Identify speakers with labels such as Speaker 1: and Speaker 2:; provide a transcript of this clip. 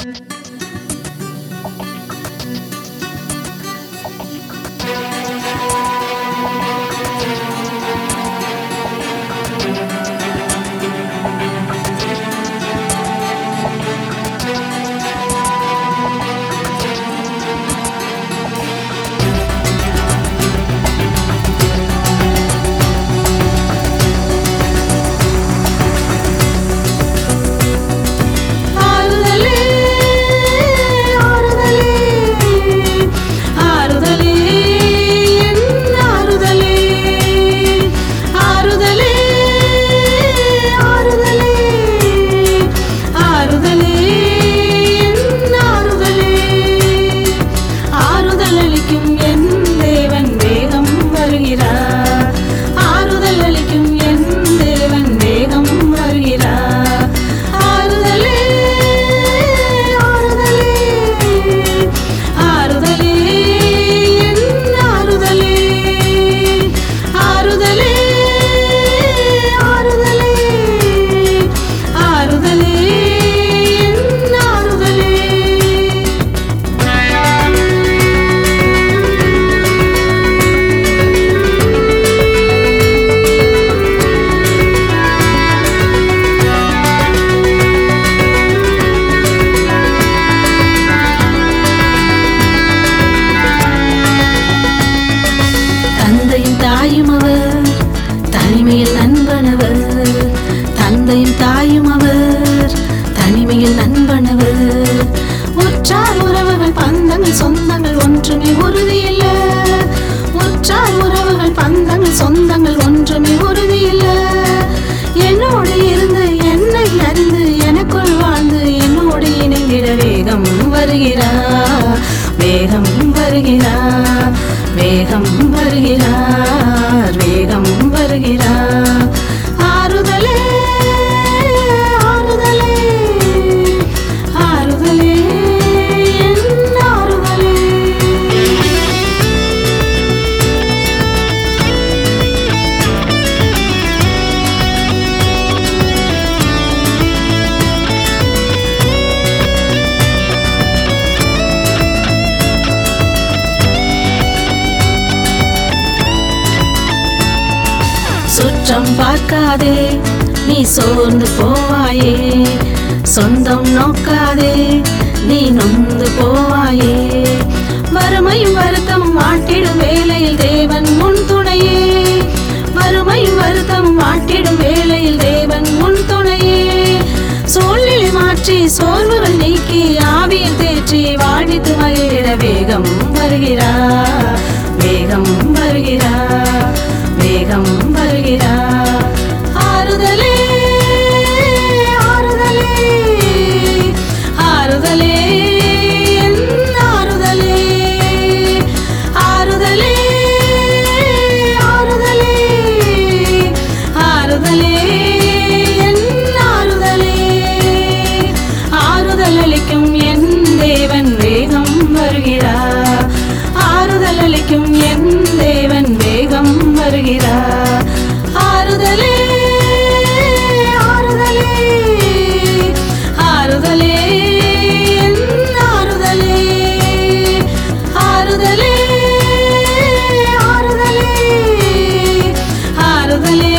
Speaker 1: ஆறுதலே தந்தையும் தாயும் அவர் தனிமையில் நண்பனவர். உற்றார் உறவுகள் பந்தங்கள் சொந்தங்கள் ஒன்றுமே உறுதியில்ல. உற்றார் உறவுகள் பந்தங்கள் சொந்தங்கள் ஒன்றுமே உறுதியில்ல. என்னோடு இருந்து என்னை அறிந்து எனக்குள் வாழ்ந்து என்னோடு இணைந்திட வேகம் வருகிறார் வேகம் வருகிறார் வேகம் வருகிறார் சுற்றம் பார்க்காதே நீ சோர்ந்து போவாயே. சொந்தம் நோக்காதே நீ நொந்து போவாயே. வறுமை வருத்தம் மாட்டிடும் வேலையில் தேவன் முன் துணையே. வறுமை வருத்தம் மாட்டிடும் வேலையில் தேவன் முன் துணையே. சூழ்நிலை மாற்றி சோர்வுகள் நீக்கி ஆவியில் தேற்றி வாழ்வித்து மகிழிட வேகம் வருகிறார். ஆறுதலே ஆறுதலே ஆறுதலே ஆறுதலே. ஆறுதலே ஆறுதலே ஆறுதலே.